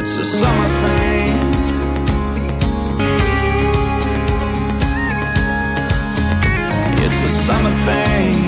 It's a summer thing. It's a summer thing.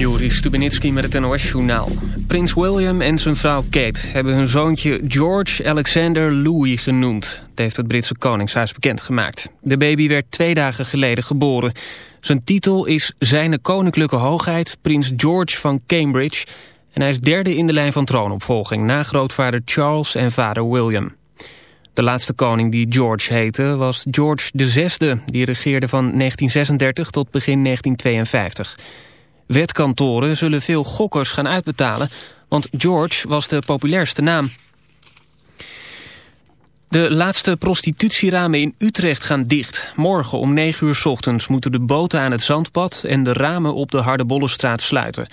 Joris Stubenitski met het NOS-journaal. Prins William en zijn vrouw Kate hebben hun zoontje George Alexander Louis genoemd. Dat heeft het Britse Koningshuis bekendgemaakt. De baby werd twee dagen geleden geboren. Zijn titel is Zijne Koninklijke Hoogheid, Prins George van Cambridge... en hij is derde in de lijn van troonopvolging... na grootvader Charles en vader William. De laatste koning die George heette was George VI... die regeerde van 1936 tot begin 1952... Wetkantoren zullen veel gokkers gaan uitbetalen, want George was de populairste naam. De laatste prostitutieramen in Utrecht gaan dicht. Morgen om 9 uur ochtends moeten de boten aan het zandpad en de ramen op de Hardebollenstraat sluiten.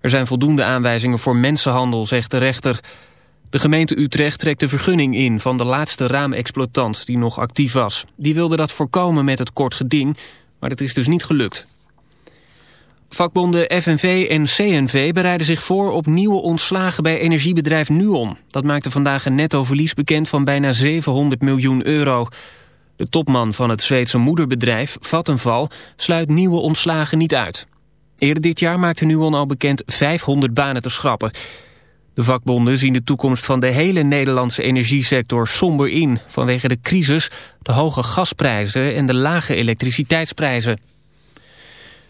Er zijn voldoende aanwijzingen voor mensenhandel, zegt de rechter. De gemeente Utrecht trekt de vergunning in van de laatste raamexploitant die nog actief was. Die wilde dat voorkomen met het kort geding, maar dat is dus niet gelukt. Vakbonden FNV en CNV bereiden zich voor op nieuwe ontslagen bij energiebedrijf Nuon. Dat maakte vandaag een netto verlies bekend van bijna 700 miljoen euro. De topman van het Zweedse moederbedrijf, Vattenval, sluit nieuwe ontslagen niet uit. Eerder dit jaar maakte Nuon al bekend 500 banen te schrappen. De vakbonden zien de toekomst van de hele Nederlandse energiesector somber in... vanwege de crisis, de hoge gasprijzen en de lage elektriciteitsprijzen.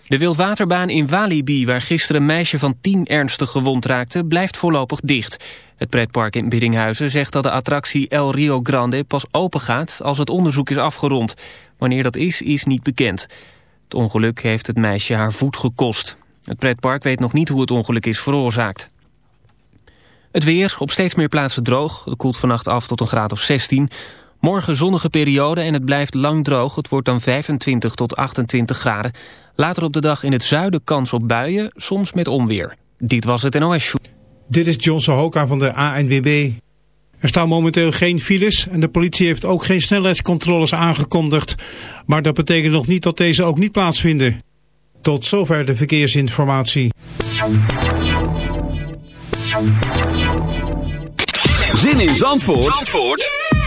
De wildwaterbaan in Walibi, waar gisteren een meisje van 10 ernstig gewond raakte, blijft voorlopig dicht. Het pretpark in Biddinghuizen zegt dat de attractie El Rio Grande pas open gaat als het onderzoek is afgerond. Wanneer dat is, is niet bekend. Het ongeluk heeft het meisje haar voet gekost. Het pretpark weet nog niet hoe het ongeluk is veroorzaakt. Het weer, op steeds meer plaatsen droog. Het koelt vannacht af tot een graad of 16. Morgen zonnige periode en het blijft lang droog. Het wordt dan 25 tot 28 graden. Later op de dag in het zuiden kans op buien, soms met onweer. Dit was het NOS Show. Dit is John Sohoka van de ANWB. Er staan momenteel geen files en de politie heeft ook geen snelheidscontroles aangekondigd. Maar dat betekent nog niet dat deze ook niet plaatsvinden. Tot zover de verkeersinformatie. Zin in Zandvoort, Zandvoort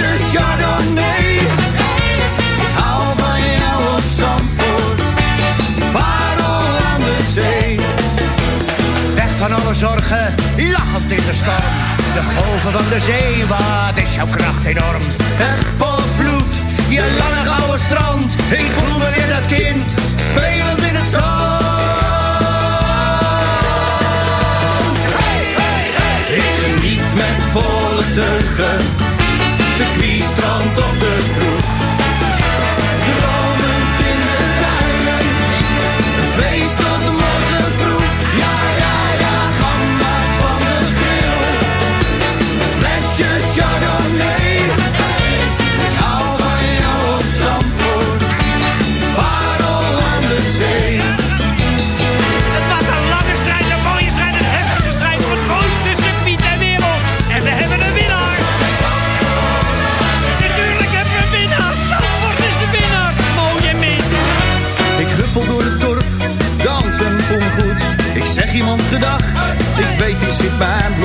Dus chardonnay. Hou van jou als Zandvoort, parel aan de zee. Weg van alle zorgen, lachend in de storm. De golven van de zee, wat is jouw kracht enorm. Het polvloed, je lange gouden strand. Ik voel me weer dat kind, spelend in het zand. Hij, hey, hey. Ik niet met volle teugen disagree find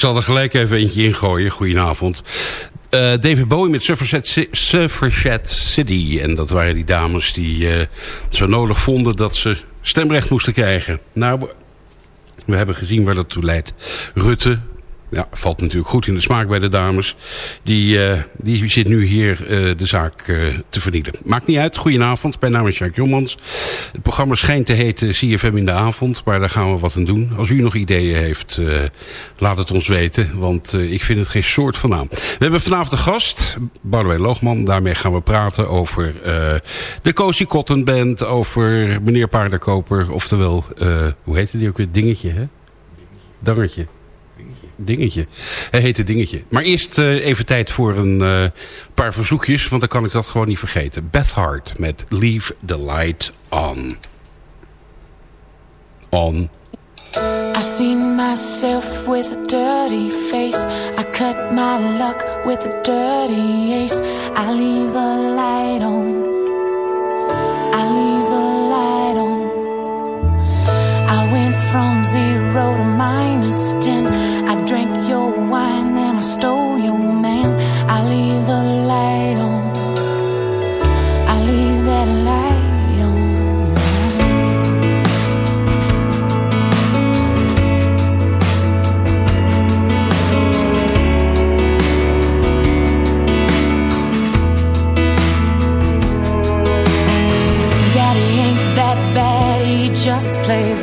zal er gelijk even eentje in gooien. Goedenavond. Eh, David Bowie met Suffragette, Suffragette, City. En dat waren die dames die uh, zo nodig vonden dat ze stemrecht moesten krijgen. Nou, we hebben gezien waar dat toe leidt. Rutte, ja, valt natuurlijk goed in de smaak bij de dames. Die, eh, die zit nu hier eh, de zaak eh, te vernielen. Maakt niet uit. Goedenavond. Mijn naam is Jacques Jommans. Het programma schijnt te heten CFM in de avond. Maar daar gaan we wat aan doen. Als u nog ideeën heeft, laat het ons weten. Want ik vind het geen soort van naam. We hebben vanavond een gast. Boudewijn Loogman. Daarmee gaan we praten over de Cozy Cotton Band. Over meneer Paardenkoper. Oftewel, hoe heette die ook weer? Dingetje, hè? Dangetje. Dingetje. Hij heette Dingetje. Maar eerst eh, even tijd voor een eh, paar verzoekjes, want dan kan ik dat gewoon niet vergeten. Beth Hart met Leave the Light On. On. I seen myself with a dirty face. I cut my luck with a dirty ace. I leave the light on. I leave the light on. I went from zero to minus ten.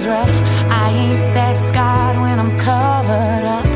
I ain't that scarred when I'm covered up.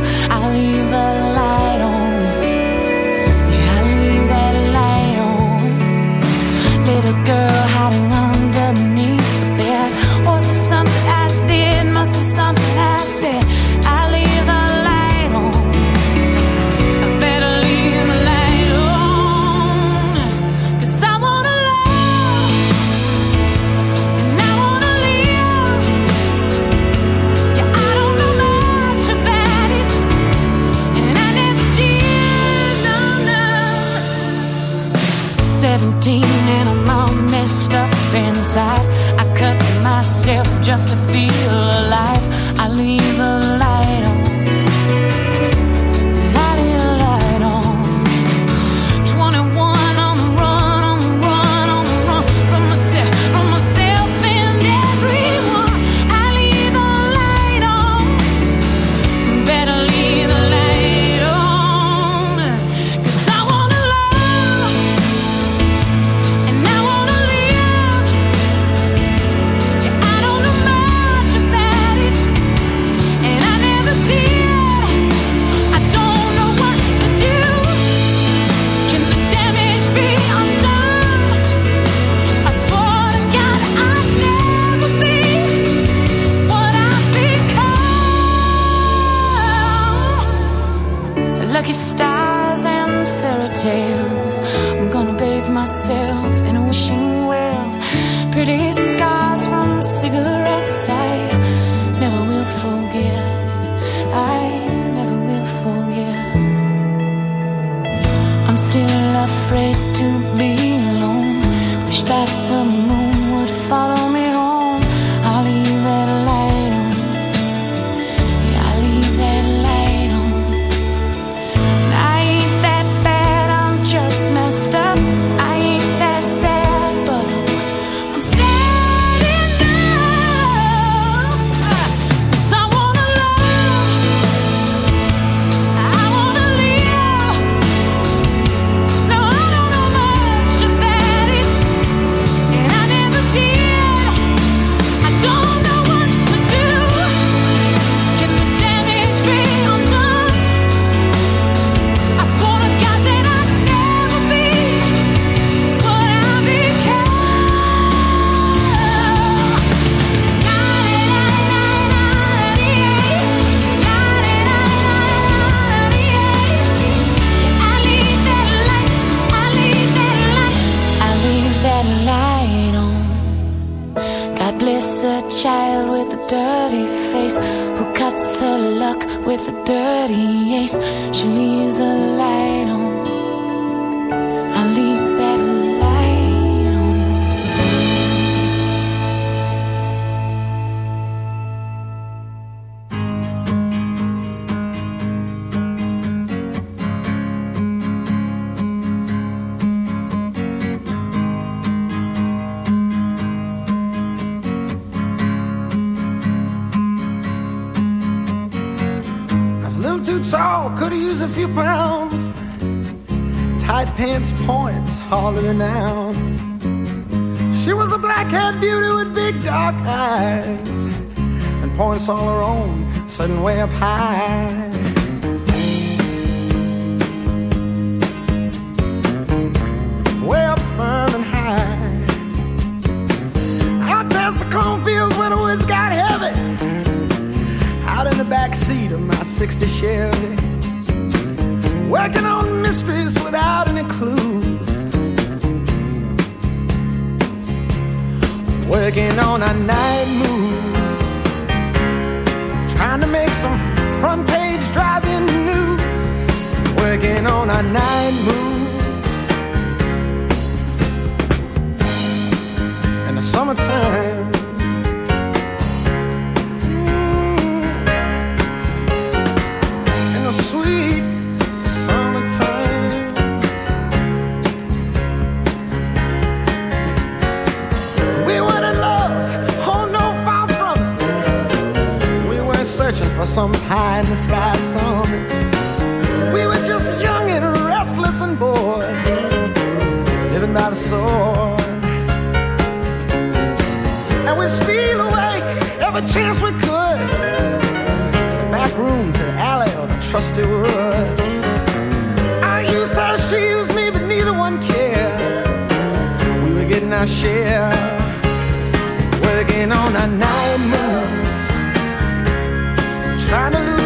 Afraid to be alone. Wish that the moon points all her own, sitting way up high. Way up firm and high. Out past the cornfields where the woods got heavy. Out in the back seat of my 60 Chevy. Working on mysteries without any clues. Working on a night moves. On night moves. In the summertime. Mm. In the sweet summertime. We weren't in love, oh no, far from it. We weren't searching for some high in the sky the. And we steal away every chance we could to the back room, to the alley, or the trusty woods. I used her, she used me, but neither one cared. We were getting our share, working on our night moves, trying to lose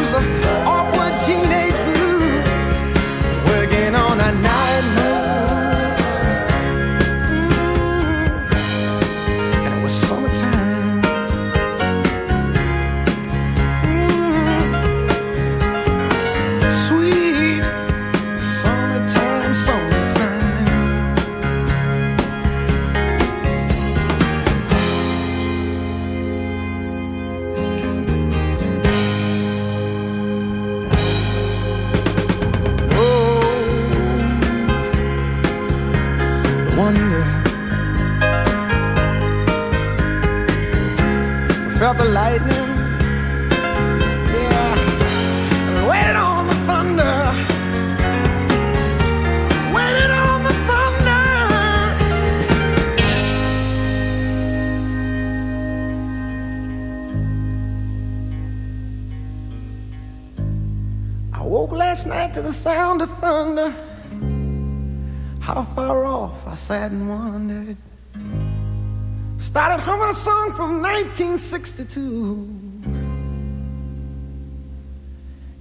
1962.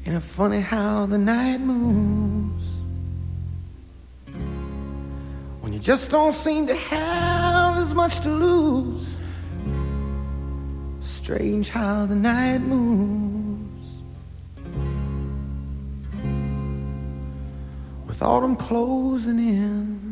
Ain't it funny how the night moves? When you just don't seem to have as much to lose. Strange how the night moves. With autumn closing in.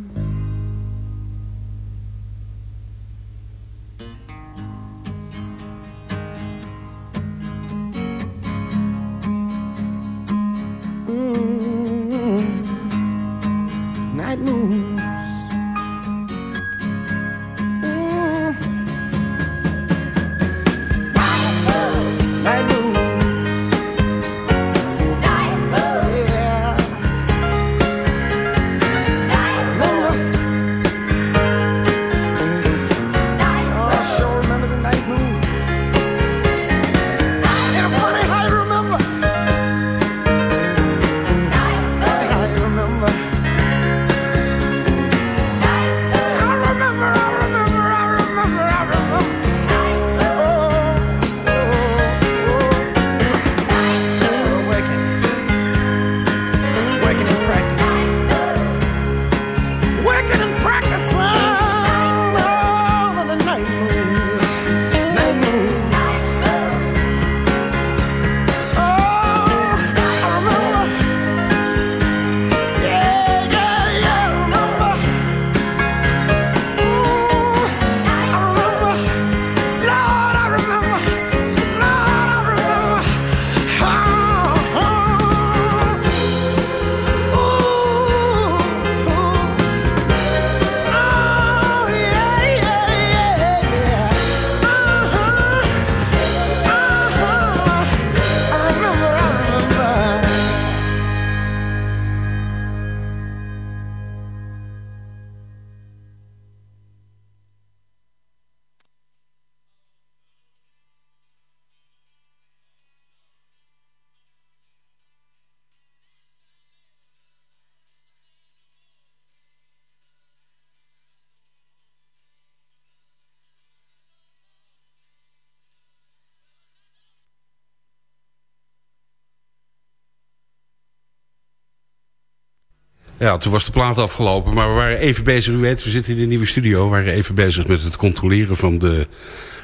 Ja, toen was de plaat afgelopen. Maar we waren even bezig, u weet, we zitten in de nieuwe studio. We waren even bezig met het controleren van de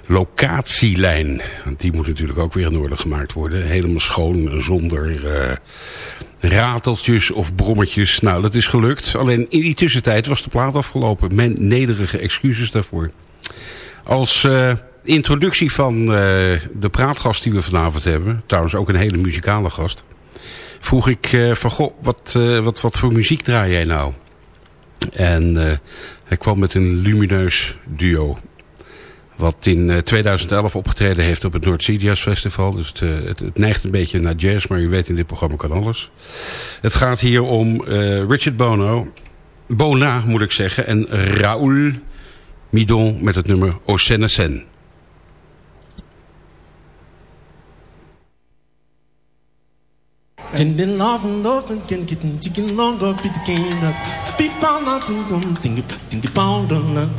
locatielijn. Want die moet natuurlijk ook weer in orde gemaakt worden. Helemaal schoon, zonder eh, rateltjes of brommetjes. Nou, dat is gelukt. Alleen in die tussentijd was de plaat afgelopen. Mijn nederige excuses daarvoor. Als eh, introductie van eh, de praatgast die we vanavond hebben... trouwens ook een hele muzikale gast... vroeg ik eh, van, goh, wat, eh, wat, wat voor muziek draai jij nou? En eh, hij kwam met een lumineus duo... wat in eh, 2011 opgetreden heeft op het North Sea Jazz Festival. Dus het, het, neigt een beetje naar jazz, maar u weet in dit programma kan alles. Het gaat hier om Richard Bono... Bona, moet ik zeggen, en Raoul Midon met het nummer Ocenacen. Can Kendin lovin' lovin' can get chicken longer bit can up to be found out in them think think the pound on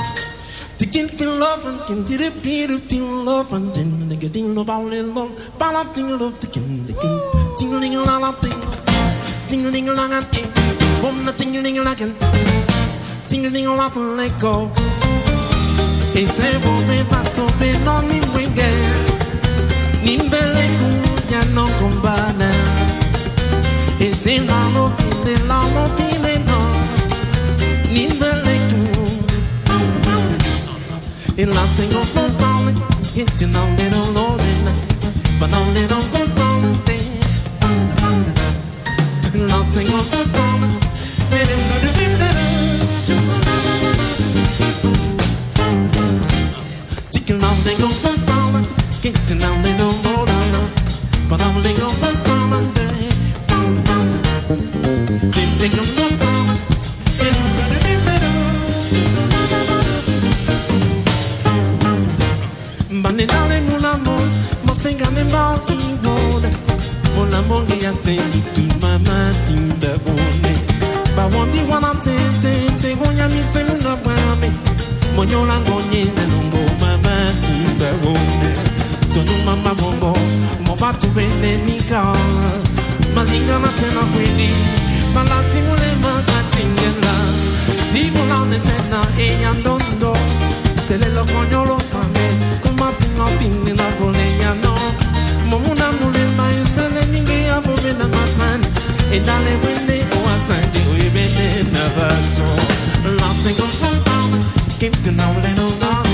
to get the love and can get it feel of tin love and then they get in the ball and long ball up thing love the can the can tingling a lot of thing tingling a lot of thing from the tingling a lot of tingling a lot of let go. Et c'est bon mais pas tomber dans l'imwengue nimbele kuya non kombana Et c'est là l'opine, là l'opine, non Ni de l'écoute Et là c'est qu'on faut parler Et tu n'en es dans l'ordine Pendant les dents pour parler Là c'est qu'on faut parler Mais les deux Chicken, I'm thinking of the power. Getting down, they don't know, but I'm thinking of the Bani dale mon amour, mon singane ba ingone. Mon amour qui a senti tout ma matinda bone. Ba wondi wana te te te wonya mi se muna bame. Monyola ngonye na numbo ma matinda bone. Tonu mama bongo, mo batu bene nika. Malinga na tena kwini, malati mule magatingela. Tibula ne tena e yandondo. Se le na pini na bole ya no Momuna mulima yusane ninge ya bobe na mafani Edale wende o asandi uibende na bato Lase go from In the now little dog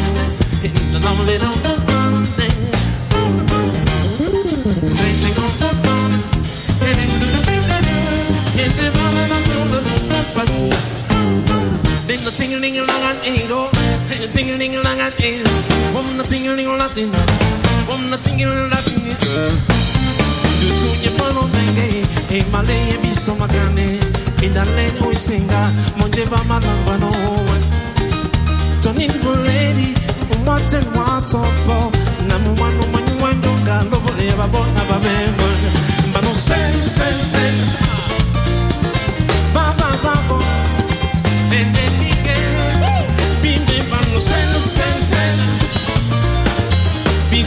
Ding a a ling a long ting ting ting lang at in. Wom na ting ting lang E male e biso. Indale oi singa. Monje ba malangwano. Tonin guledi. Umate mwasopo. Namu wanu manyu wandu. Kando boleva bona babemba. Sen sen sen.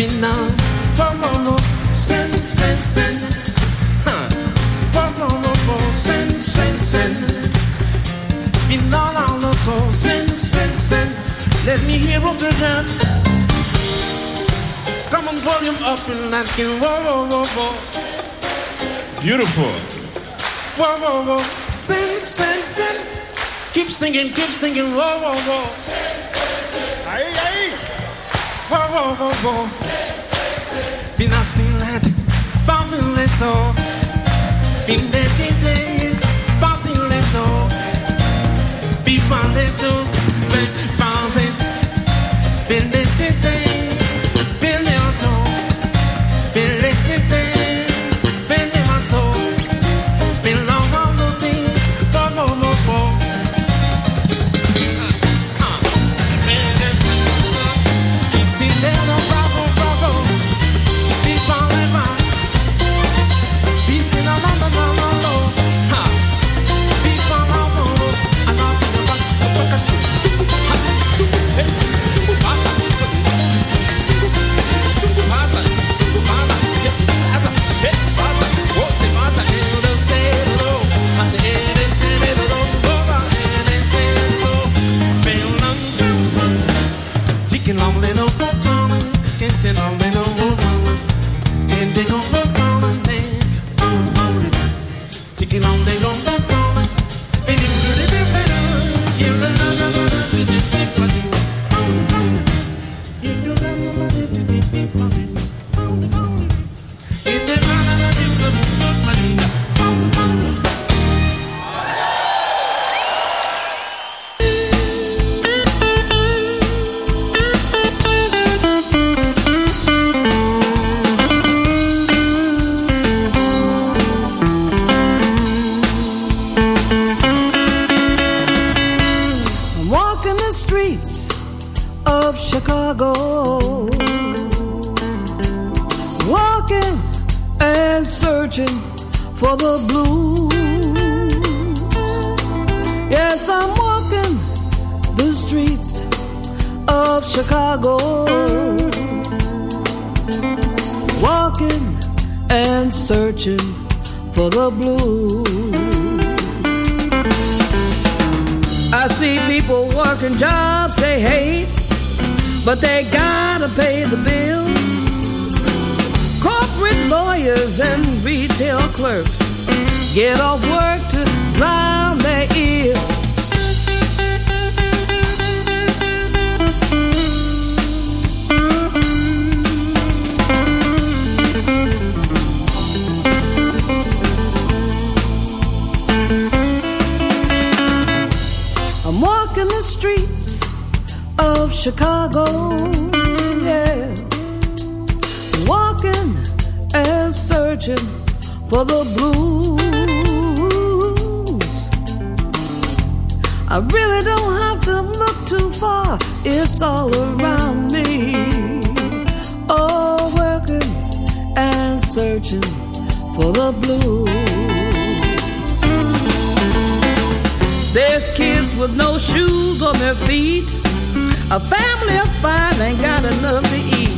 happy now. Come on, oh, send, send, send. Huh. Come on, oh, oh send, send, send. Been all out, oh, send, send, send. Let me hear what you got. Come on, volume up and I can whoa, whoa, whoa, whoa. Beautiful. Whoa, whoa, whoa. Send, send, send. Keep singing, keep singing. Whoa, whoa, whoa. Send, send, send. Aye, aye oh, oh, oh. Been a sinlet, bumping little. Been the day, bumping little. Be one little, but bounces. Been the day. With no shoes on their feet. A family of five ain't got enough to eat.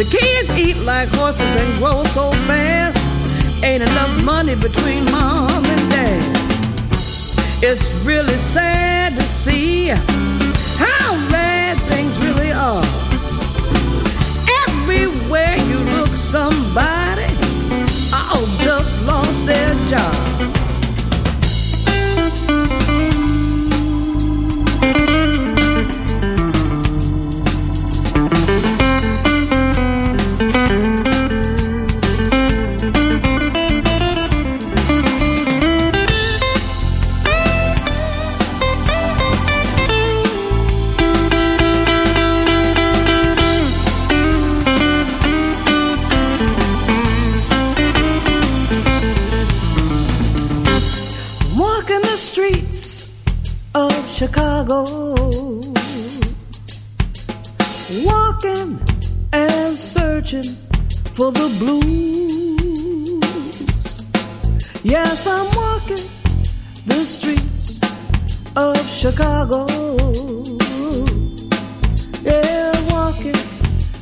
The kids eat like horses and grow so fast. Ain't enough money between mom and dad. It's really sad to see how bad things really are. Everywhere you look, somebody oh just lost their job. For the blues. Yes, I'm walking the streets of Chicago. Yeah, walking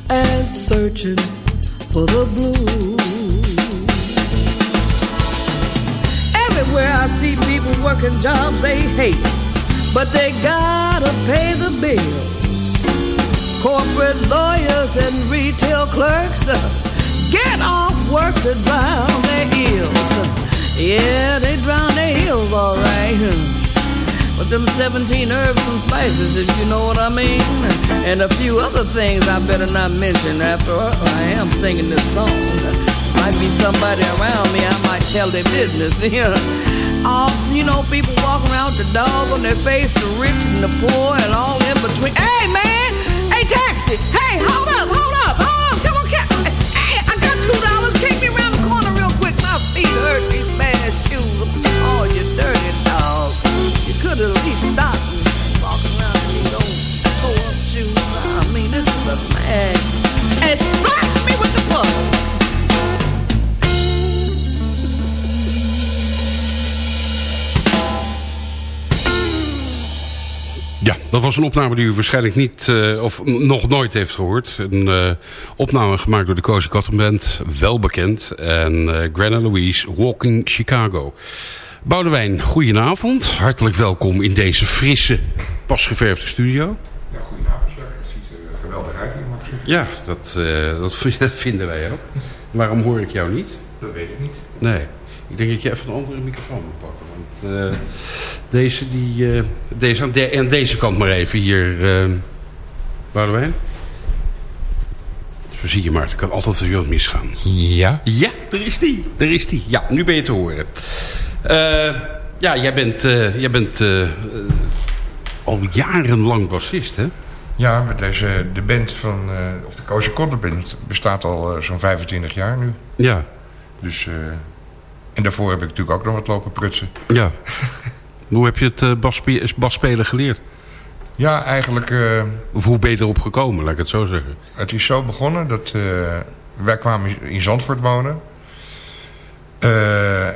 and searching for the blues. Everywhere I see people working jobs they hate, but they gotta pay the bills. Corporate lawyers and retail clerks uh, get off work to drown their ills. Yeah, they drown their ills all right. With them 17 herbs and spices, if you know what I mean. And a few other things I better not mention after I am singing this song. Might be somebody around me, I might tell their business. Yeah. All, you know, people walking around with the dog on their face, the rich and the poor, and all in between. Hey, man! Hey, taxi! Hey, hold up, hold up, hold dat was een opname die u waarschijnlijk niet eh, of nog nooit heeft gehoord. Een eh, opname gemaakt door de Cozy Cotton Band, wel bekend. En eh Grana Louise, Walking Chicago. Boudewijn, goedenavond. Hartelijk welkom in deze frisse, pasgeverfde studio. Ja, goedenavond. Ja, het ziet er geweldig uit hier, mag ik zeggen. Ja, dat, eh, dat vinden wij ook. Waarom hoor ik jou niet? Dat weet ik niet. Nee. Ik denk dat je even een andere microfoon moet pakken. Want eh, deze, die, eh, deze aan, de, aan deze kant maar even hier. Uh, Boudewijn? Zo zie je maar, er kan altijd zo wat misgaan. Ja? Ja, er is die. Er is die. Ja, nu ben je te horen. Eh, ja, jij bent, eh, jij bent al jarenlang bassist, hè? Ja, deze, de band van, eh, of de Koze Kotte band bestaat al eh, zo'n 25 jaar nu. Ja. Dus, eh, en daarvoor heb ik natuurlijk ook nog wat lopen prutsen. Ja. hoe heb je het basspe basspelen geleerd? Ja, eigenlijk... Of hoe ben je erop gekomen, laat ik het zo zeggen? Het is zo begonnen dat wij kwamen in Zandvoort wonen.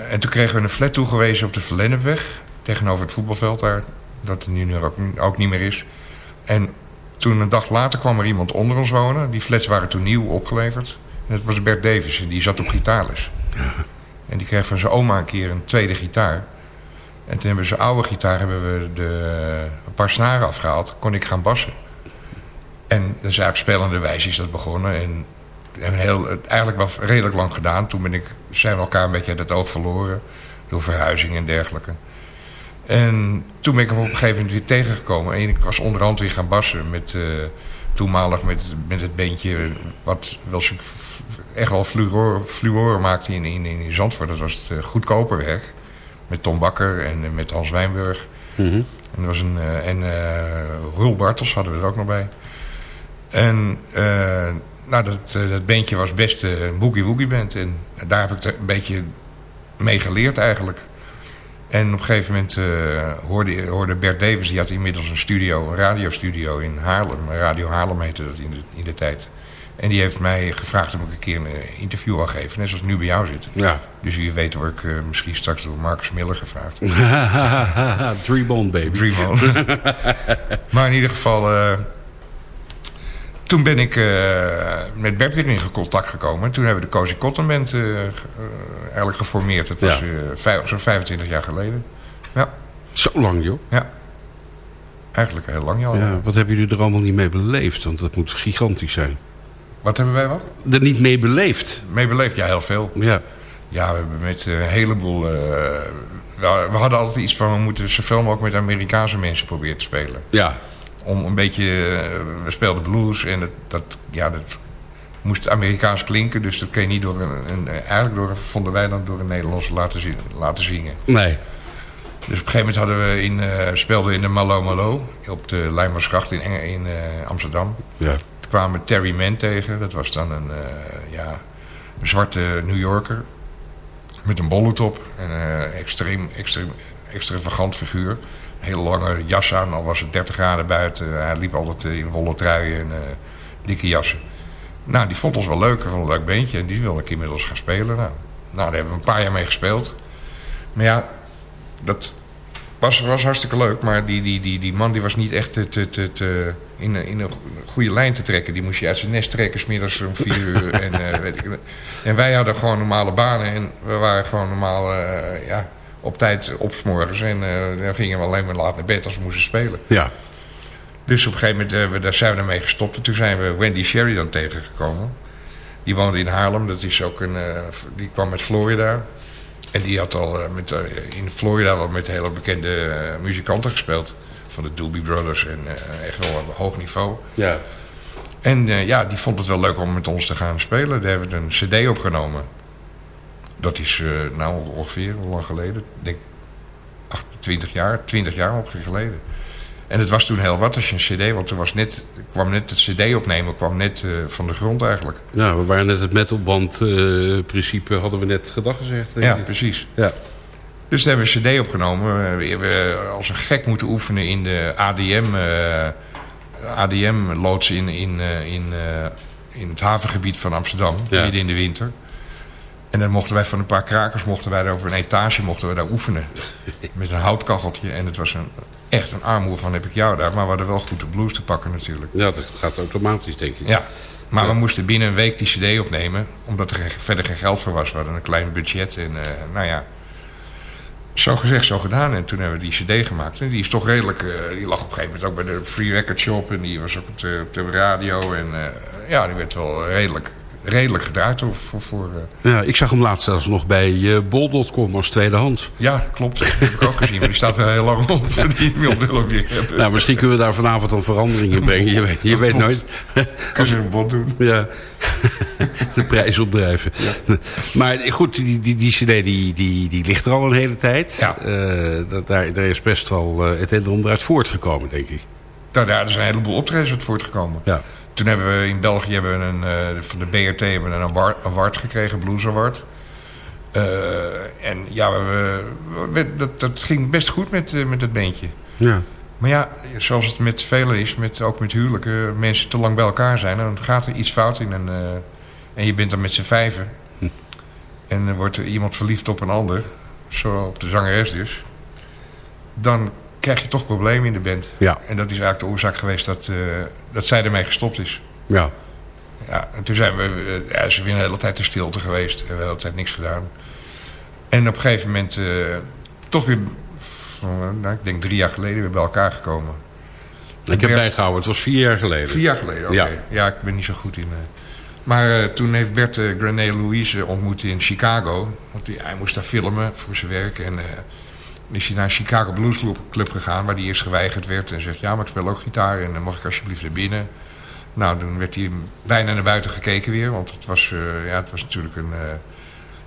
En toen kregen we een flat toegewezen op de Verlennepweg. Tegenover het voetbalveld daar. Dat er nu ook, ook niet meer is. En toen een dag later kwam er iemand onder ons wonen. Die flats waren toen nieuw opgeleverd. En dat was Bert Davis. En die zat op gitaarles. En die kreeg van zijn oma een keer een tweede gitaar. En toen hebben we zijn oude gitaar hebben we de, een paar snaren afgehaald. Kon ik gaan bassen. En is eigenlijk spelende wijze is dat begonnen. En hebben heel, eigenlijk wel redelijk lang gedaan. Toen ben ik, zijn we elkaar een beetje uit het oog verloren. Door verhuizing en dergelijke. En toen ben ik hem op een gegeven moment weer tegengekomen. En ik was onderhand weer gaan bassen. Met, uh, toenmalig met, met het bandje. Wat wel echt wel fluoren, fluoren maakte in, in, in Zandvoort. Dat was het uh, goedkoper werk. Met Tom Bakker en uh, met Hans Wijnburg. Mm -hmm. En, er was een, en Roel Bartels hadden we er ook nog bij. En nou, dat, dat bandje was best een boogie woogie band. En daar heb ik er een beetje mee geleerd eigenlijk. En op een gegeven moment uh, hoorde, hoorde Bert Davis, die had inmiddels een studio, een radiostudio in Haarlem. Radio Haarlem heette dat in de, in de tijd. En die heeft mij gevraagd om ik een keer een interview wil geven. Net zoals nu bij jou zit. Ja. Dus wie weet word ik uh, misschien straks door Marcus Miller gevraagd. Dream on, baby. Dream on. maar in ieder geval... Uh, toen ben ik uh, met Bert weer in contact gekomen. En toen hebben we de Cozy Cotton Band uh, eigenlijk geformeerd. Dat was ja. zo'n 25 jaar geleden. Ja. Zo lang, joh? Ja. Eigenlijk heel lang, ja. ja. Wat hebben jullie er allemaal niet mee beleefd? Want dat moet gigantisch zijn. Wat hebben wij wat? Er niet mee beleefd. Mee beleefd, ja, heel veel. Ja. Ja, we hebben met een heleboel... Uh, we, we hadden altijd iets van... we moeten zoveel mogelijk met Amerikaanse mensen proberen te spelen. Ja. Om een beetje... we speelden blues en dat, dat, ja, dat moest Amerikaans klinken. Dus dat kun je niet door een... eigenlijk door, vonden wij dan door een Nederlandse laten, zien, laten zingen. Nee. Dus op een gegeven moment hadden we in, uh, speelden in de Malo Malo. Op de Lijnbaansgracht in, in uh, Amsterdam. Ja. Toen kwamen we Terry Mann tegen. Dat was dan een, uh, ja, een zwarte New Yorker. Met een bollentop. En een extreem, extreem, extravagant figuur. Heel lange jas aan, al was het 30 graden buiten. Hij liep altijd in wollen truien en dikke jassen. Nou, die vond ons wel leuk. Vond een leuk beentje. En die wilde ik inmiddels gaan spelen. Nou, nou, daar hebben we een paar jaar mee gespeeld. Maar ja, dat was, was hartstikke leuk. Maar die, die, die, die man die was niet echt te, te, te, in, in een goede lijn te trekken. Die moest je uit zijn nest trekken, smiddags om vier uur. en, uh, weet ik, en wij hadden gewoon normale banen. En we waren gewoon normaal uh, ja, op tijd op 's morgens. En uh, dan gingen we alleen maar laat naar bed als we moesten spelen. Ja. Dus op een gegeven moment we, daar zijn we ermee gestopt. En toen zijn we Wendy Sheridan tegengekomen. Die woonde in Haarlem. Dat is ook een, die kwam met Florida. En die had al met, in Florida al met hele bekende muzikanten gespeeld. Van de Doobie Brothers en echt wel op hoog niveau. Ja. En ja, die vond het wel leuk om met ons te gaan spelen. Daar hebben we een cd opgenomen. Dat is nou ongeveer, hoe lang geleden? Ik denk 28 jaar, 20 jaar ongeveer geleden. En het was toen heel wat als je een cd, want er was net, kwam net het cd opnemen, kwam net uh, van de grond eigenlijk. Ja, we waren net het metalband uh, principe, hadden we net gedag gezegd. Ja, ik. precies. Ja. Dus daar hebben we een cd opgenomen. We hebben als een gek moeten oefenen in de ADM, uh, ADM loods in, in, in, in het havengebied van Amsterdam, ja. midden in de winter. En dan mochten wij van een paar krakers, mochten wij daar op een etage mochten we daar oefenen. Met een houtkacheltje. En het was een, echt een armoede van heb ik jou daar. Maar we hadden wel goed de blues te pakken natuurlijk. Ja, dat gaat automatisch denk ik. Ja, maar ja. we moesten binnen een week die cd opnemen. Omdat er verder geen geld voor was. We hadden een klein budget. En uh, nou ja, zo gezegd, zo gedaan. En toen hebben we die cd gemaakt. En die is toch redelijk, uh, die lag op een gegeven moment ook bij de Free Record Shop. En die was ook op de, op de radio. En uh, ja, die werd wel redelijk redelijk gedraaid voor... voor, voor eh, Ja, ik zag hem laatst zelfs nog bij eh, bol.com als tweedehands. ja, klopt. Dat heb ik ook gezien. Maar die staat er heel lang op. Die wil hebben. Nou, misschien kunnen we daar vanavond een verandering in brengen. Je weet, je weet nooit. Kan ze een bod doen. Ja, de prijs opdrijven. Maar goed, die, die, die cd die, die, die ligt er al een hele tijd. Ja. Dat, daar, daar is best wel het een en ander uit voortgekomen, denk ik. Nou, daar is een heleboel optredens uit voortgekomen. Ja. Toen hebben we in België hebben we een, eh, van de BRT hebben we een award, award gekregen, Blues Award. Eh, en ja, we, we- dat, dat ging best goed met, eh, met het bandje. Ja. Maar ja, zoals het met velen is, met, ook met huwelijken, mensen te lang bij elkaar zijn, dan gaat er iets fout in. En, en je bent dan met z'n vijven. En er wordt er iemand verliefd op een ander, zo op de zangeres dus. Dan krijg je toch problemen in de band. Ja. En dat is eigenlijk de oorzaak geweest dat, eh, dat zij ermee gestopt is. Ja. Ja, en toen zijn we, eh, ja, er weer een hele tijd in stilte geweest. En we hebben de hele tijd niks gedaan. En op een gegeven moment, eh, toch weer, nou, ik denk drie jaar geleden, weer bij elkaar gekomen. Ik heb bijgehouden, het was vier jaar geleden. Vier jaar geleden, oké. Ja. Ja. ik ben niet zo goed in. Maar toen heeft Bert uh, Grané Louise ontmoet in Chicago. Want die, hij moest daar filmen voor zijn werk. En is hij naar een Chicago Blues Club- gegaan, waar hij eerst geweigerd werd. En zegt, ja, maar ik speel ook gitaar en dan mag ik alsjeblieft naar binnen. Nou, toen werd hij bijna naar buiten gekeken weer. Want het was, eh, ja, het was natuurlijk een... eh,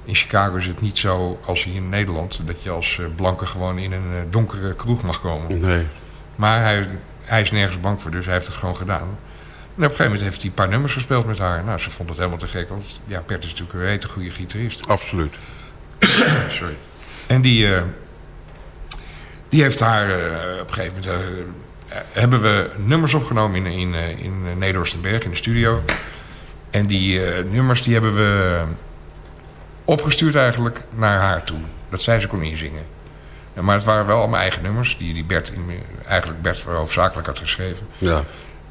in Chicago is het niet zo als hier in Nederland... dat je als eh, blanke gewoon in een eh, donkere kroeg mag komen. Nee. Maar hij, hij is nergens bang voor, dus hij heeft het gewoon gedaan. En op een gegeven moment heeft hij een paar nummers gespeeld met haar. Nou, ze vond het helemaal te gek, want ja, Bert is natuurlijk een hele goede gitarist. Absoluut. Sorry. En die, eh, die heeft haar eh, op een gegeven moment... eh, hebben we nummers opgenomen in, in, eh, in Nederhorstenberg, in de studio. En die nummers die hebben we opgestuurd eigenlijk naar haar toe. Dat zij ze kon inzingen. Maar het waren wel allemaal eigen nummers, die, die Bert in, eigenlijk Bert hoofdzakelijk had geschreven. Ja.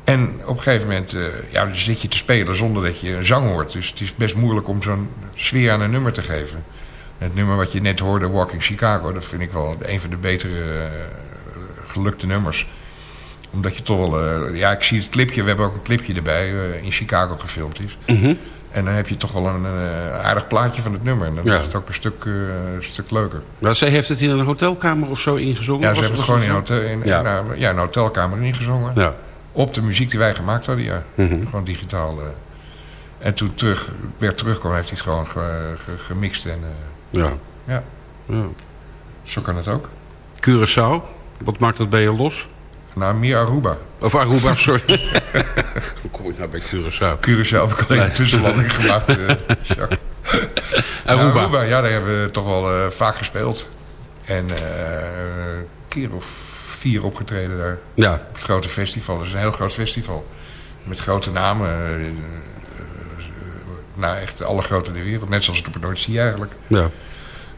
En op een gegeven moment eh, ja, zit je te spelen zonder dat je een zang hoort. Dus het is best moeilijk om zo'n sfeer aan een nummer te geven. Het nummer wat je net hoorde, Walking Chicago, dat vind ik wel een van de betere eh, gelukte nummers. Omdat je toch wel... eh, ja, ik zie het clipje, we hebben ook een clipje erbij, eh, in Chicago gefilmd is. Mhm. En dan heb je toch wel een aardig plaatje van het nummer. En dan Ja. is het ook een stuk, een stuk leuker. Maar zij heeft het in een hotelkamer of zo ingezongen? Ja, ze hebben het gewoon in, hotel, in, Ja. ja, een hotelkamer ingezongen. Ja. Op de muziek die wij gemaakt hadden, ja. Mhm. Gewoon digitaal. En toen terug, weer terugkwam, heeft hij het gewoon ge- ge- gemixt. En, Ja. ja, ja. zo kan het ook. Curaçao, wat maakt dat bij je los? Nou, meer Aruba. Of Aruba, sorry. Hoe kom ik nou bij Curaçao? Curaçao heb ik alleen een tussenlanding gemaakt. eh, zo. Aruba. Ja, Aruba, ja, daar hebben we toch wel eh, vaak gespeeld. En eh, een keer of vier opgetreden daar. Ja. Op het grote festival. Dat is een heel groot festival. Met grote namen. Eh, eh, eh, nou, echt alle grote der wereld. Net zoals het op het Noordzee eigenlijk. Ja.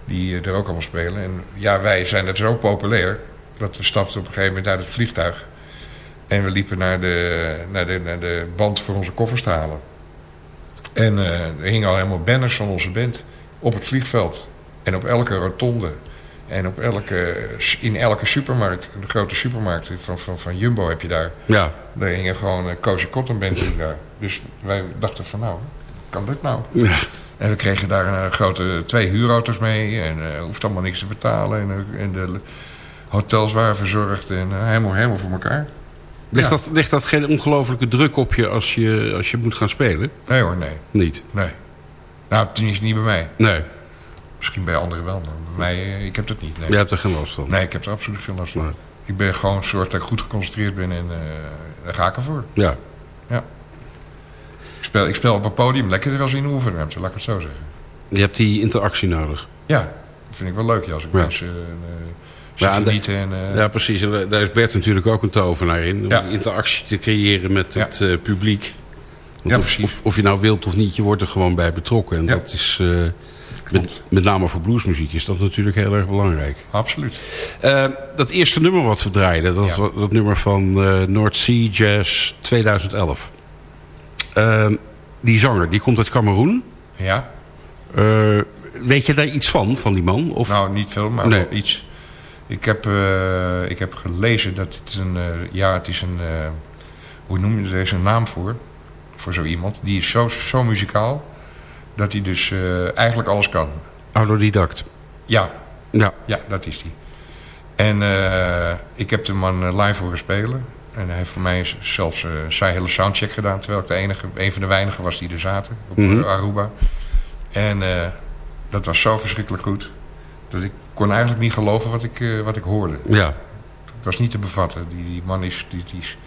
Die eh, er ook allemaal spelen. En ja, wij zijn er zo populair. Dat we stapten op een gegeven moment uit het vliegtuig. En we liepen naar de, naar de, naar de band voor onze koffers te halen. En eh, er hingen al helemaal banners van onze band op het vliegveld. En op elke rotonde. En op elke, in elke supermarkt, de grote supermarkt van, van, van Jumbo heb je daar. Ja. Daar hingen gewoon een Cozy Cotton band daar. Dus wij dachten van nou, kan dit nou? Ja. En we kregen daar een grote twee huurauto's mee. En eh hoeft allemaal niks te betalen. En, eh, en de hotels waren verzorgd. En eh, helemaal, helemaal voor elkaar. Ligt, Ja. dat, ligt dat geen ongelofelijke druk op je als, je als je moet gaan spelen? Nee hoor, nee. Niet? Nee. Nou, ten is niet bij mij. Nee. Misschien bij anderen wel, maar bij mij, eh, ik heb dat niet. Nee. Jij hebt er geen last van? Nee, ik heb er absoluut geen last van. Nee. Ik ben gewoon een soort dat ik goed geconcentreerd ben en eh, daar ga ik ervoor. Ja. Ik speel, ik speel op een podium lekkerder als in de oefenruimte, laat ik het zo zeggen. Je hebt die interactie nodig. Ja, dat vind ik wel leuk, ja, als ik Ja. mensen uh, Ja, en eh, Ja, precies. En daar- is Bert natuurlijk ook een tovenaar in. Om Ja. interactie te creëren met Ja. het eh, publiek. Ja, of, of, of je nou wilt of niet, je wordt er gewoon bij betrokken. En dat is... eh, met, met name voor bluesmuziek is dat natuurlijk heel erg belangrijk. Absoluut. Eh, dat eerste nummer wat we draaiden, dat, was dat nummer van eh North Sea Jazz 2011. Eh, die zanger, die komt uit Cameroen. Ja, Eh, weet je daar iets van, van die man? Of? nou niet veel, maar Nee. wel iets. Ik heb, eh, ik heb gelezen dat het een, eh, ja, het is een, hoe noem je er is een naam voor. voor zo iemand. Die is zo, zo muzikaal dat hij dus eigenlijk alles kan. Autodidact. Ja. Ja. Ja, dat is hij. En ik heb de man live horen spelen. En hij heeft voor mij zelfs eh, zijn hele soundcheck gedaan. Terwijl ik de enige, een van de weinigen was die er zaten. Op Mhm. eh, Aruba. En eh, dat was zo verschrikkelijk goed. Dat ik kon eigenlijk niet geloven wat ik, wat ik hoorde. Ja. Het was niet te bevatten. Die, die man is, die, die is...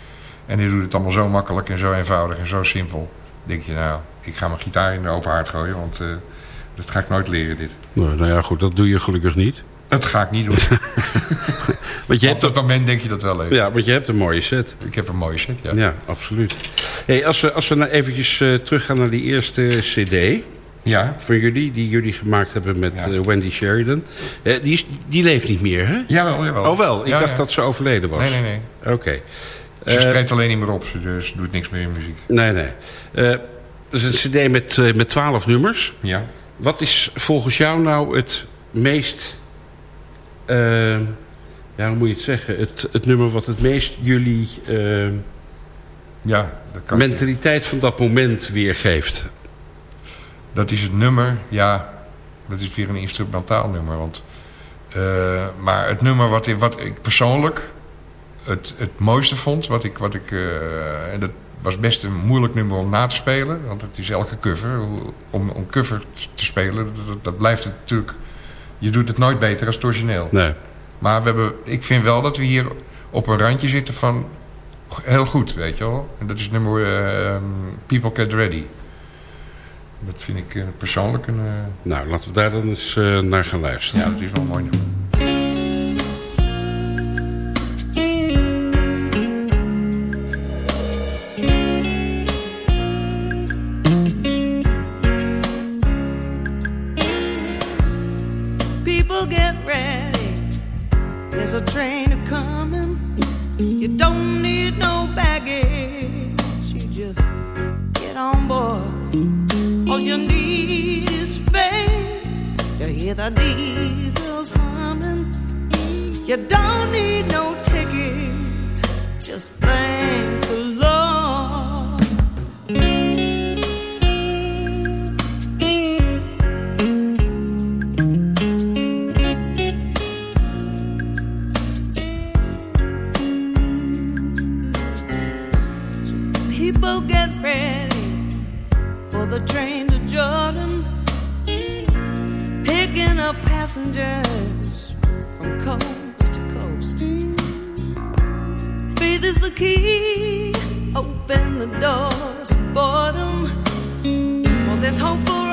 En die doet het allemaal zo makkelijk en zo eenvoudig en zo simpel. Denk je, nou, ik ga mijn gitaar in de open haard gooien. Want dat ga ik nooit leren, dit. Nou, nou ja, goed, dat doe je gelukkig niet. Dat ga ik niet doen. Want je Op hebt dat moment denk je dat wel even. Ja, want je hebt een mooie set. Ik heb een mooie set, ja. Ja, absoluut. Hey, als we, als we nou eventjes eh, teruggaan naar die eerste cd... Ja. van jullie, die jullie gemaakt hebben met eh, Wendy Sheridan. Eh, die, is, die leeft niet meer, hè? Jawel, jawel. Oh wel, ik Ja, dacht ja. dat ze overleden was. Nee, nee, nee. Oké. Ze treedt alleen niet meer op. Ze dus doet niks meer in muziek. Nee, nee. Dat is een cd met, met 12 nummers. Ja. Wat is volgens jou nou het meest... eh, ja, hoe moet je het zeggen? Het, het nummer wat het meest jullie... eh, Ja, dat kan mentaliteit van dat moment weergeeft? Dat is het nummer, ja, dat is weer een instrumentaal nummer. Want, eh, maar het nummer wat ik, wat ik persoonlijk het, het mooiste vond, wat ik, wat ik, en dat was best een moeilijk nummer om na te spelen. Want het is elke cover. Om, om cover te spelen, dat, dat blijft het natuurlijk... Je doet het nooit beter als het origineel. Nee. Maar we hebben, ik vind wel dat we hier op een randje zitten van heel goed, weet je wel. En dat is nummer eh, People Get Ready. Dat vind ik eh, persoonlijk een... eh, Nou, laten we daar dan eens eh, naar gaan luisteren. ja, dat is wel een mooi nummer. You don't need no baggage. You just get on board. All you need is faith to hear the diesels humming. You don't need no ticket. Just thank the Lord. The train to Jordan, picking up passengers from coast to coast. Faith is the key, open the doors of boredom. Well, there's hope for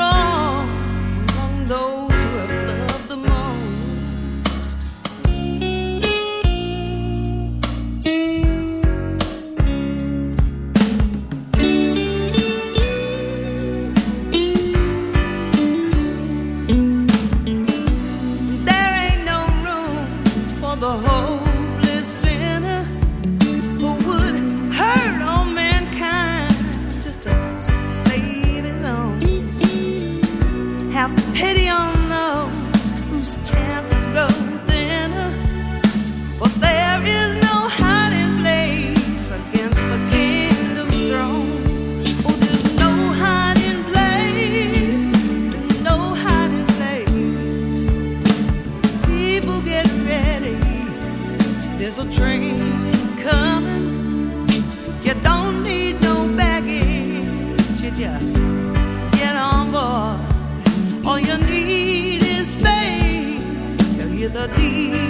melody.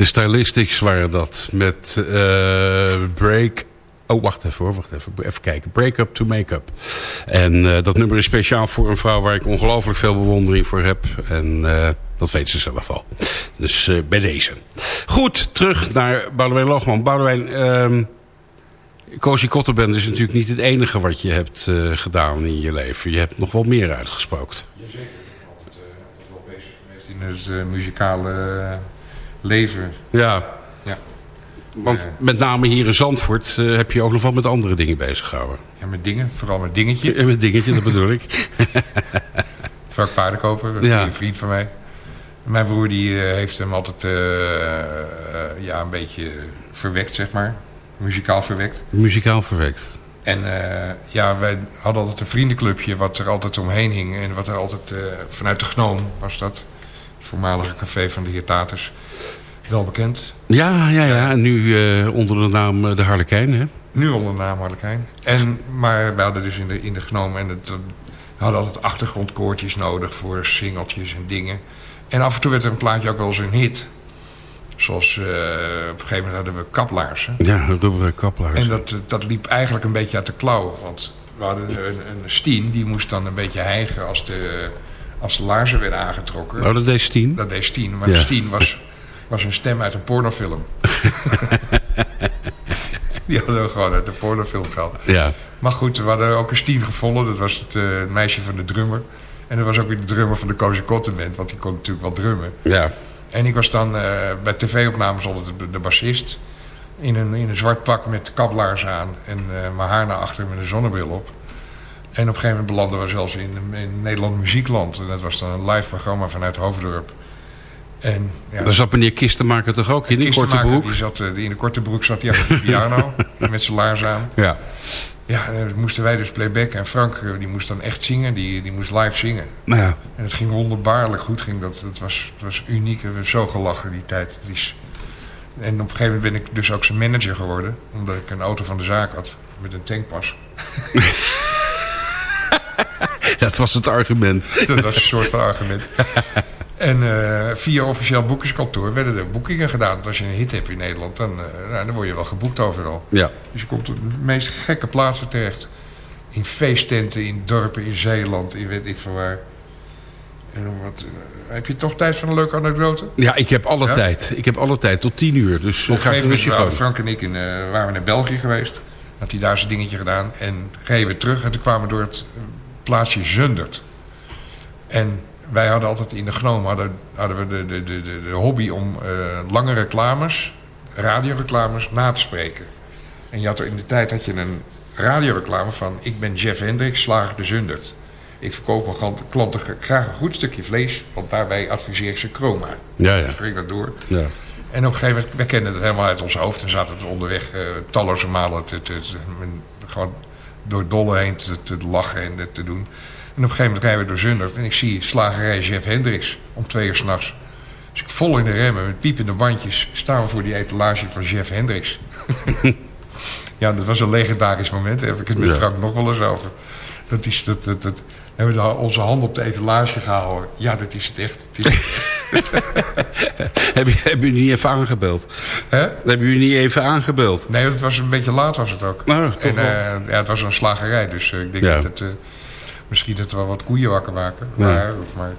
De Stylistics waren dat met eh, Break... Oh, wacht even hoor, wacht even. Even kijken. Break Up to Make Up. En eh, dat nummer is speciaal voor een vrouw waar ik ongelooflijk veel bewondering voor heb. En eh, dat weet ze zelf al. Dus bij deze. Goed, terug naar Boudewijn Loogman. Boudewijn, ehm Cozy Kotterband is natuurlijk niet het enige wat je hebt gedaan in je leven. Je hebt nog wel meer uitgespookt. Jazeker. Altijd, altijd wel bezig geweest in het muzikale leven. Ja. Ja. Want met name hier in Zandvoort eh, heb je ook nog wat met andere dingen bezig gehouden. ja, met dingen. Vooral met dingetje. Met dingetje, dat bedoel ik. Frank Paardenkoper, een Ja. vriend van mij. Mijn broer die eh, heeft hem altijd eh, ja, een beetje verwekt, zeg maar. Muzikaal verwekt. Muzikaal verwekt. En ja, wij hadden altijd een vriendenclubje wat er altijd omheen hing. En wat er altijd, vanuit de Gnoom was dat. Het voormalige café van de heer Taters. Wel bekend. Ja, ja, ja. En nu eh, onder de naam eh, De Harlekijn, hè? Nu onder de naam Harlekijn. En, maar we hadden dus in de, in de Gnoom... En het, eh, hadden altijd achtergrondkoortjes nodig voor singeltjes en dingen. En af en toe werd er een plaatje ook wel eens een hit. Zoals op een gegeven moment hadden we kaplaarzen. Ja, rubberen kaplaars. En dat, dat liep eigenlijk een beetje uit de klauw. Want we hadden een, een Stien, die moest dan een beetje hijgen als de, als de laarzen werden aangetrokken. Oh, dat deed Stien? Dat deed Stien. Maar Ja. Stien was, was een stem uit een pornofilm. die hadden we gewoon uit de pornofilm gehad. Ja. Maar goed, we hadden ook een Stien gevonden. Dat was het eh, meisje van de drummer. En dat was ook weer de drummer van de Cozy Cotton Band. Want die kon natuurlijk wel drummen. Ja. En ik was dan eh, bij tv-opnames altijd de, de bassist. In een, in een zwart pak met kaplaars aan. En eh, mijn haar naar achter met een zonnebril op. En op een gegeven moment belanden we zelfs in, in Nederland Muziekland. En dat was dan een live programma vanuit Hoofddorp. En, ja, Daar zat meneer Kistenmaker toch ook in die korte broek? Die zat, eh, die in de korte broek zat hij achter de piano. met zijn laars aan. Ja. Ja, en dan moesten wij dus playback. En Frank eh, die moest dan echt zingen. Die, die moest live zingen. Nou ja. En het ging wonderbaarlijk goed. Ging dat, dat, was, het was uniek. We hebben zo gelachen die tijd. Het is... En op een gegeven moment ben ik dus ook zijn manager geworden. Omdat ik een auto van de zaak had. Met een tankpas. Dat was het argument. Dat was een soort van argument. En eh, via officieel boekingskantoor werden er boekingen gedaan. Want als je een hit hebt in Nederland, dan, eh, nou, dan word je wel geboekt overal. Ja. Dus je komt op de meest gekke plaatsen terecht. In feesttenten, in dorpen, in Zeeland, in weet ik van waar. En wat, eh, heb je toch tijd voor een leuke anekdote? Ja, ik heb alle Ja? tijd. Ik heb alle tijd tot tien uur. Dus Op een gegeven moment waren. Frank en ik in, waren we naar België geweest. Had hij daar zijn dingetje gedaan. En reden we terug en toen kwamen we door het plaatsje Zundert. En wij hadden altijd in de Gnoom hadden, hadden we de, de, de, de, hobby om eh, lange reclames, radioreclames, na te spreken. En je had er in de tijd had je een radioreclame van... ik ben Jeff Hendricks, slager de Zundert. Ik verkoop mijn klant- klanten graag een goed stukje vlees... want daarbij adviseer ik ze chroma. Ja, ja. Dus spreek dat door. Ja. En op een gegeven moment, wij kenden het helemaal uit ons hoofd... en zaten het onderweg eh, talloze malen te, te, gewoon door dolle heen te, te lachen en te doen. En op een gegeven moment rijden we door Zundert... en ik zie slagerij Jeff Hendricks om twee uur s'nachts. Dus ik vol in de remmen met piepende bandjes... staan we voor die etalage van Jeff Hendricks. ja, dat was een legendarisch moment. Daar heb ik het met Ja. Frank nog wel eens over. Dat is, dat, dat, dat, hebben we onze hand op de etalage gehouden. Ja, dat is het echt. Het is het echt. heb, je niet even aangebeld? Hè? Heb je niet even aangebeld? Nee, het was een beetje laat was het ook. Nou, en, eh, ja, het was een slagerij, dus eh, ik denk Ja. dat het... misschien dat we wel wat koeien wakker maken. Maar, of maar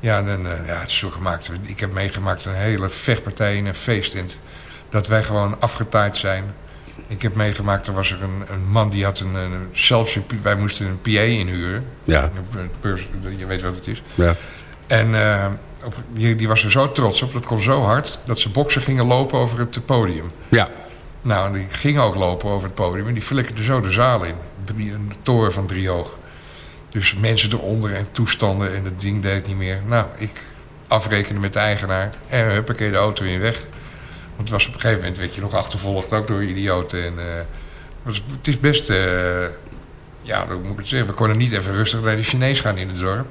ja, dan, eh, ja, het is zo gemaakt. Ik heb meegemaakt een hele vechtpartij in een feesttent. Dat wij gewoon afgetaaid zijn. Ik heb meegemaakt, er was er een, een man die had een, een zelfs wij moesten een PA inhuren. Ja. Je weet wat het is. Ja. En eh, op, die, die was er zo trots op, dat kon zo hard... dat ze boksen gingen lopen over het podium. Ja. Nou, en die gingen ook lopen over het podium... en die flikkerden zo de zaal in. Drie, een toren van drie hoog. Dus mensen eronder en toestanden en dat ding deed niet meer. Nou, ik afrekenen met de eigenaar... en huppakee de auto in weg. Want het was op een gegeven moment werd je nog achtervolgd... ook door idioten. En, eh, het, was, het is best... eh, ja, hoe moet ik het zeggen? We konden niet even rustig bij de Chinees gaan in het dorp...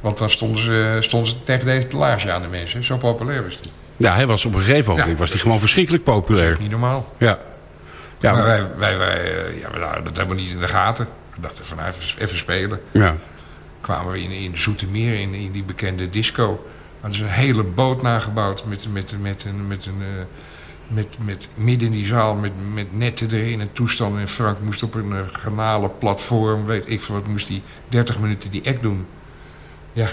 Want dan stonden ze, stonden ze tegen deze etalage aan de mensen. Zo populair was die. Ja, hij was op een gegeven moment was hij gewoon verschrikkelijk populair. Niet normaal. Ja. Ja, maar wij, wij, wij eh, ja, we hadden dat helemaal niet in de gaten. Dachten van nou, even, spelen. Ja. Kwamen we in, in Zoetermeer, in, in die bekende disco. Hadden ze een hele boot nagebouwd met, met, met, een, met, een, eh, met, met midden in die zaal met, met netten erin en toestanden. En Frank moest op een uh, granalen platform, weet ik veel wat, moest hij 30 minuten die act doen. Ja,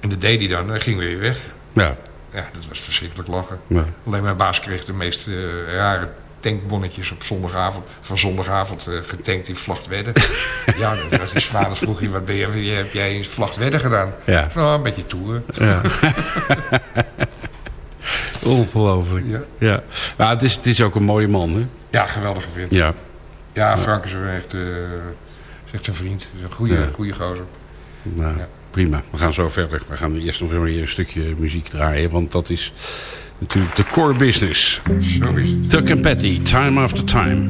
en dat deed hij dan. En dan gingen we weer weg. Ja. Ja, dat was verschrikkelijk lachen. Ja. Alleen mijn baas kreeg de meest eh, rare tankbonnetjes op zondagavond. Van zondagavond eh, getankt in Vlachtwedde. ja, dat was die zwaar. vroeg hij, wat ben je, heb jij in Vlachtwedde gedaan? Ja. Nou, een beetje toeren. Ja. Ongelooflijk. Ja. ja. Maar het is, het is ook een mooie man, hè? Ja, geweldige vriend. Ja. Ja, Frank is echt, eh, is echt een vriend. Is een goede, Ja. goede gozer. Nou, prima. We gaan zo verder. We gaan eerst nog weer een stukje muziek draaien, want dat is natuurlijk de core business. Zo is het. Tuck and Patty, Time After Time.